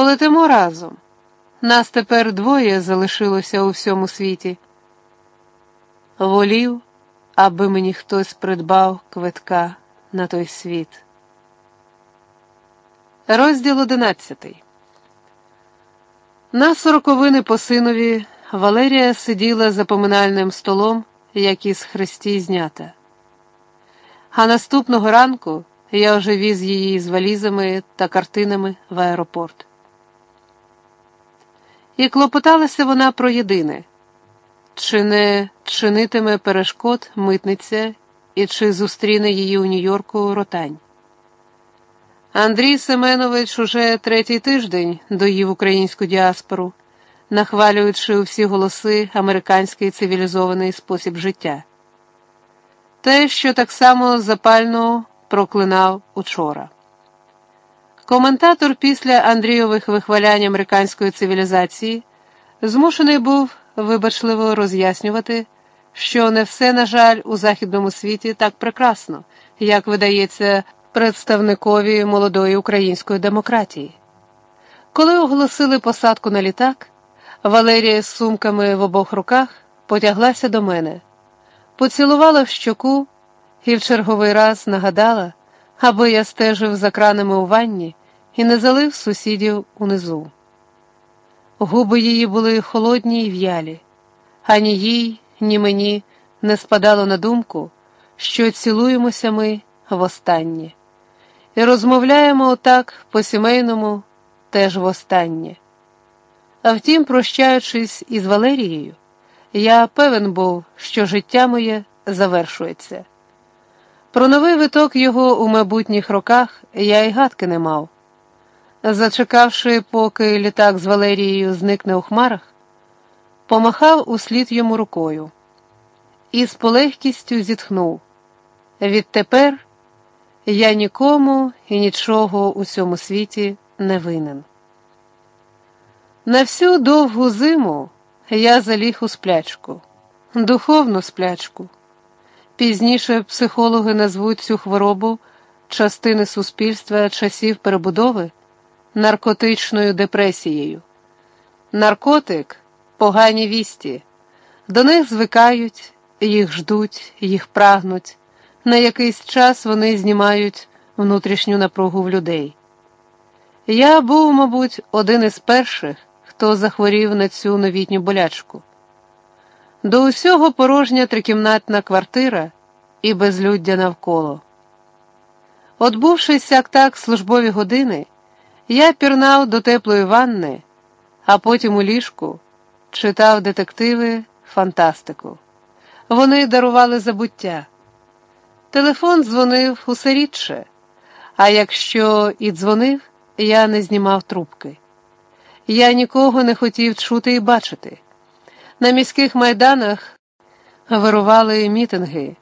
Полетимо разом. Нас тепер двоє залишилося у всьому світі. Волів, аби мені хтось придбав квитка на той світ. Розділ одинадцятий. На сороковини по синові Валерія сиділа за поминальним столом, як із хресті знята. А наступного ранку я вже віз її з валізами та картинами в аеропорт. І клопоталася вона про єдине чи не чинитиме перешкод митниця і чи зустріне її у Нью-Йорку ротань. Андрій Семенович уже третій тиждень доїв українську діаспору, нахвалюючи у всі голоси американський цивілізований спосіб життя. Те, що так само запально проклинав учора. Коментатор після Андрійових вихвалянь американської цивілізації змушений був вибачливо роз'яснювати, що не все, на жаль, у західному світі так прекрасно, як видається представникові молодої української демократії. Коли оголосили посадку на літак, Валерія з сумками в обох руках потяглася до мене, поцілувала в щоку і в черговий раз нагадала, аби я стежив за кранами у ванні і не залив сусідів унизу. Губи її були холодні й в'ялі, ані їй, ні мені не спадало на думку, що цілуємося ми востаннє, і розмовляємо отак по сімейному теж востаннє. А втім, прощаючись із Валерією, я певен був, що життя моє завершується. Про новий виток його у майбутніх роках я й гадки не мав. Зачекавши, поки літак з Валерією зникне у хмарах, помахав услід йому рукою і з полегкістю зітхнув. Відтепер я нікому і нічого у цьому світі не винен. На всю довгу зиму я заліг у сплячку, духовну сплячку. Пізніше психологи назвуть цю хворобу частини суспільства часів перебудови наркотичною депресією. Наркотик погані вісті, до них звикають, їх ждуть, їх прагнуть. На якийсь час вони знімають внутрішню напругу в людей. Я був, мабуть, один із перших, хто захворів на цю новітню болячку. До усього порожня трикімнатна квартира і безлюддя навколо. Отбувши сяк так службові години, я пірнав до теплої ванни, а потім у ліжку читав детективи, фантастику. Вони дарували забуття. Телефон дзвонив усе рідше, а якщо і дзвонив, я не знімав трубки. Я нікого не хотів чути і бачити. На міських майданах вирували мітинги.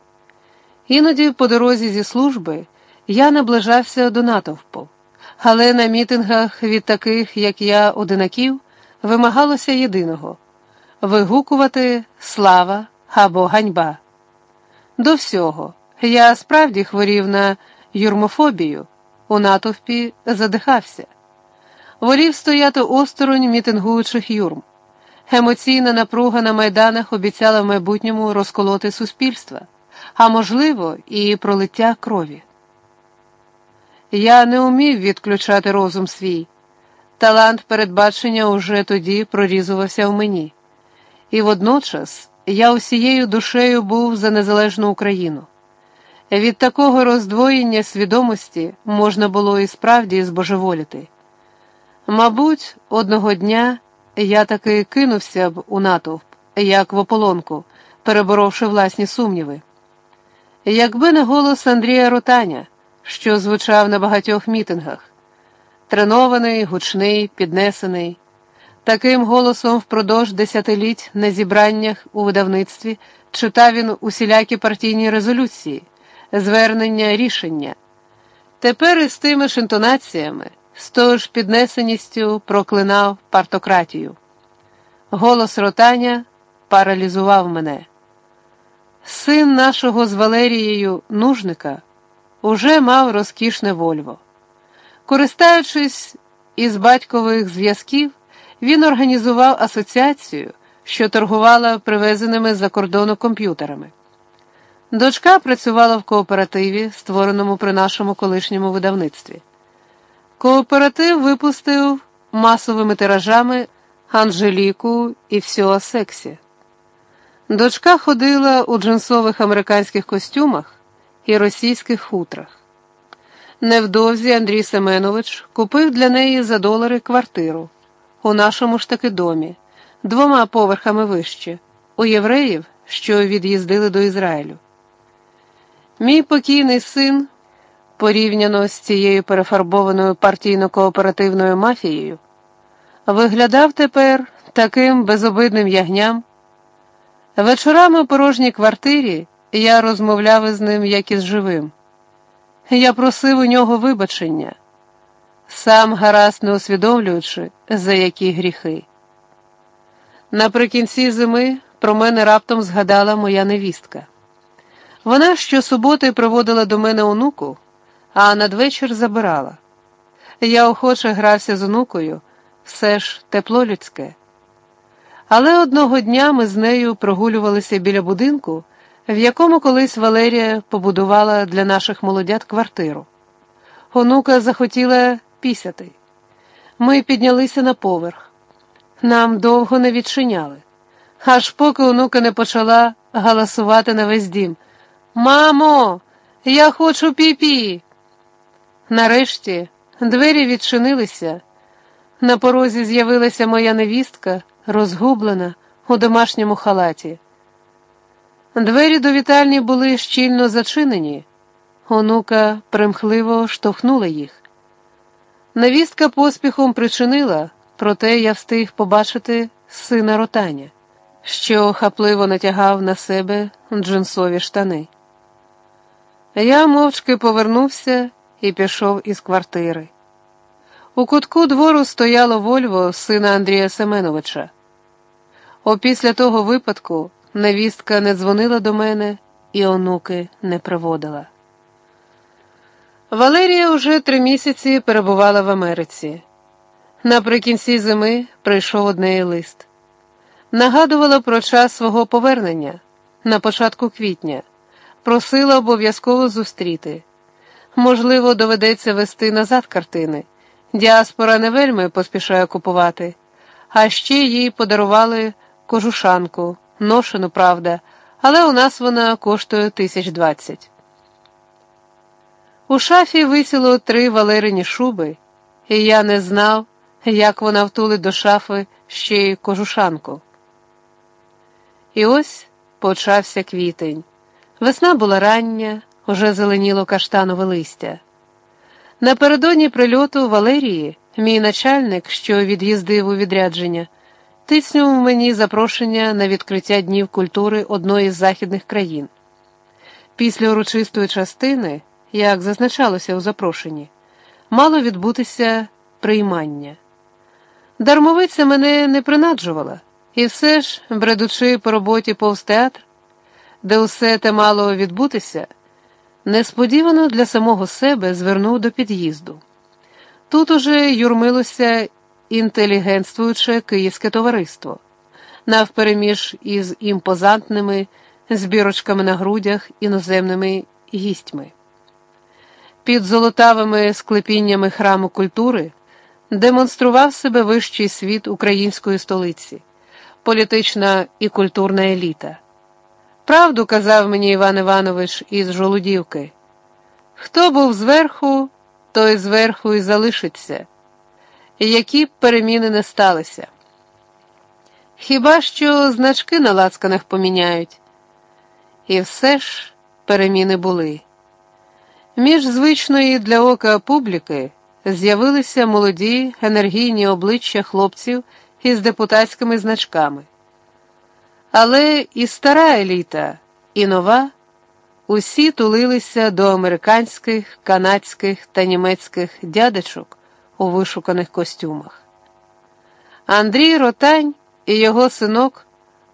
Іноді по дорозі зі служби я наближався до натовпу, але на мітингах від таких, як я, одинаків, вимагалося єдиного вигукувати слава або ганьба. До всього, я справді хворів на юрмофобію, у натовпі задихався, волів стояти осторонь мітингуючих юрм. Емоційна напруга на майданах обіцяла в майбутньому розколоти суспільства, а можливо, і пролиття крові. Я не умів відключати розум свій. Талант передбачення уже тоді прорізувався в мені, і водночас я усією душею був за незалежну Україну. Від такого роздвоєння свідомості можна було і справді збожеволіти. Мабуть, одного дня я таки кинувся б у натовп, як в ополонку, переборовши власні сумніви. Якби не голос Андрія Ротаня, що звучав на багатьох мітингах, тренований, гучний, піднесений, таким голосом впродовж десятиліть на зібраннях у видавництві читав він усілякі партійні резолюції, звернення рішення. Тепер із тими ж інтонаціями з тою ж піднесеністю проклинав партократію. Голос ротання паралізував мене. Син нашого з Валерією нужника уже мав розкішне Вольво. Користаючись із батькових зв'язків він організував асоціацію, що торгувала привезеними з-за кордону комп'ютерами. Дочка працювала в кооперативі, створеному при нашому колишньому видавництві. Кооператив випустив масовими тиражами Анжеліку і все о сексі. Дочка ходила у джинсових американських костюмах і російських хутрах. Невдовзі Андрій Семенович купив для неї за долари квартиру у нашому ж таки домі, двома поверхами вище, у євреїв, що від'їздили до Ізраїлю. Мій покійний син, порівняно з цією перефарбованою партійно-кооперативною мафією, виглядав тепер таким безобидним ягням. Вечорами у порожній квартирі я розмовляв із ним, як із живим. Я просив у нього вибачення, сам гаразд не усвідомлюючи, за які гріхи. Наприкінці зими про мене раптом згадала моя невістка. Вона щосуботи приводила до мене онуку, а надвечір забирала. Я охоче грався з онукою, все ж тепло людське. Але одного дня ми з нею прогулювалися біля будинку, в якому колись Валерія побудувала для наших молодят квартиру. Онука захотіла пісяти. Ми піднялися на поверх. Нам довго не відчиняли, аж поки онука не почала галасувати на весь дім. Мамо, я хочу піпі. Нарешті двері відчинилися. На порозі з'явилася моя невістка, розгублена у домашньому халаті. Двері до вітальні були щільно зачинені. Онука примхливо штовхнула їх. Невістка поспіхом причинила, проте я встиг побачити сина ротаня, що хапливо натягав на себе джинсові штани. Я мовчки повернувся і пішов із квартири. У кутку двору стояло Вольво сина Андрія Семеновича. Опісля того випадку невістка не дзвонила до мене і онуки не приводила. Валерія уже три місяці перебувала в Америці. Наприкінці зими прийшов однеї лист. Нагадувала про час свого повернення на початку квітня, просила обов'язково зустріти. Можливо, доведеться вести назад картини. Діаспора не вельми поспішає купувати, а ще їй подарували кожушанку, ношену, правда, але у нас вона коштує тисяч двадцять. У шафі висіло три валерині шуби, і я не знав, як вона втулить до шафи ще й кожушанку. І ось почався квітень. Весна була рання, уже зеленіло каштанове листя. Напередодні прильоту Валерії, мій начальник, що від'їздив у відрядження, тиснув мені запрошення на відкриття днів культури одної з західних країн. Після урочистої частини, як зазначалося у запрошенні, мало відбутися приймання. Дармовиця мене не принаджувала, і все ж, бредучи по роботі повз театр, де усе те мало відбутися, несподівано для самого себе звернув до під'їзду. Тут уже юрмилося інтелігентствуюче київське товариство, навпереміж із імпозантними збірочками на грудях іноземними гістьми. Під золотавими склепіннями храму культури демонстрував себе вищий світ української столиці, політична і культурна еліта. Правду казав мені Іван Іванович із Жолудівки. Хто був зверху, той зверху і залишиться, які б переміни не сталися. Хіба що значки на лацканах поміняють? І все ж переміни були. Між звичної для ока публіки з'явилися молоді енергійні обличчя хлопців із депутатськими значками. Але і стара еліта, і нова усі тулилися до американських, канадських та німецьких дядечок у вишуканих костюмах. Андрій Ротань і його синок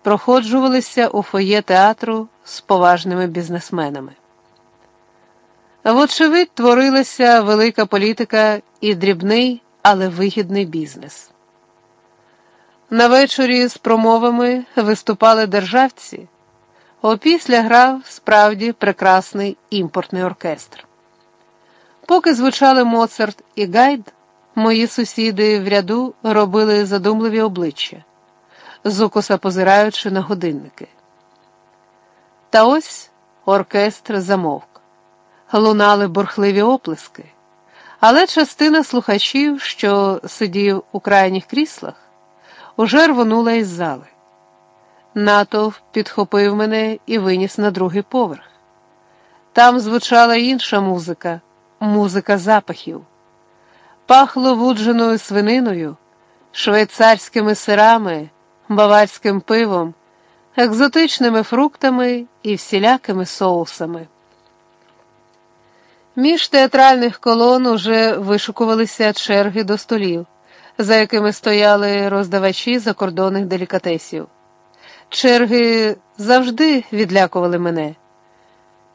проходжувалися у фойє театру з поважними бізнесменами. Вочевидь, творилася велика політика і дрібний але вигідний бізнес. На вечорі з промовами виступали державці, опісля грав справді прекрасний імпортний оркестр. Поки звучали Моцарт і Гайдн, мої сусіди в ряду робили задумливі обличчя, зукоса позираючи на годинники. Та ось оркестр замовк, лунали бурхливі оплески, але частина слухачів, що сидів у крайніх кріслах, уже рвонула із зали. Натовп підхопив мене і виніс на другий поверх. Там звучала інша музика, музика запахів. Пахло вудженою свининою, швейцарськими сирами, баварським пивом, екзотичними фруктами і всілякими соусами. Між театральних колон уже вишукувалися черги до столів, за якими стояли роздавачі закордонних делікатесів. Черги завжди відлякували мене.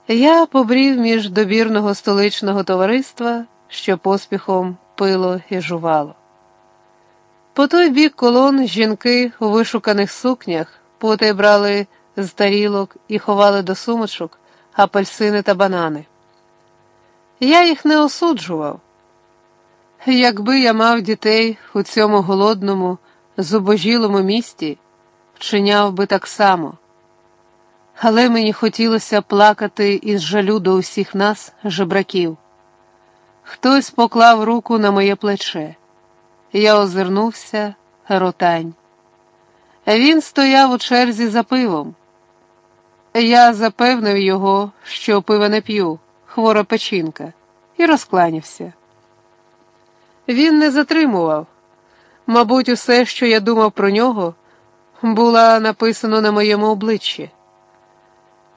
Я побрів між добірного столичного товариства, що поспіхом пило і жувало. По той бік колон жінки у вишуканих сукнях потай брали з тарілок і ховали до сумочок апельсини та банани. Я їх не осуджував. Якби я мав дітей у цьому голодному, зубожілому місті, вчиняв би так само. Але мені хотілося плакати із жалю до усіх нас, жебраків. Хтось поклав руку на моє плече. Я озирнувся, ротань. Він стояв у черзі за пивом. Я запевнив його, що пива не п'ю, хвора печінка, і розкланявся. Він не затримував. Мабуть, усе, що я думав про нього, було написано на моєму обличчі.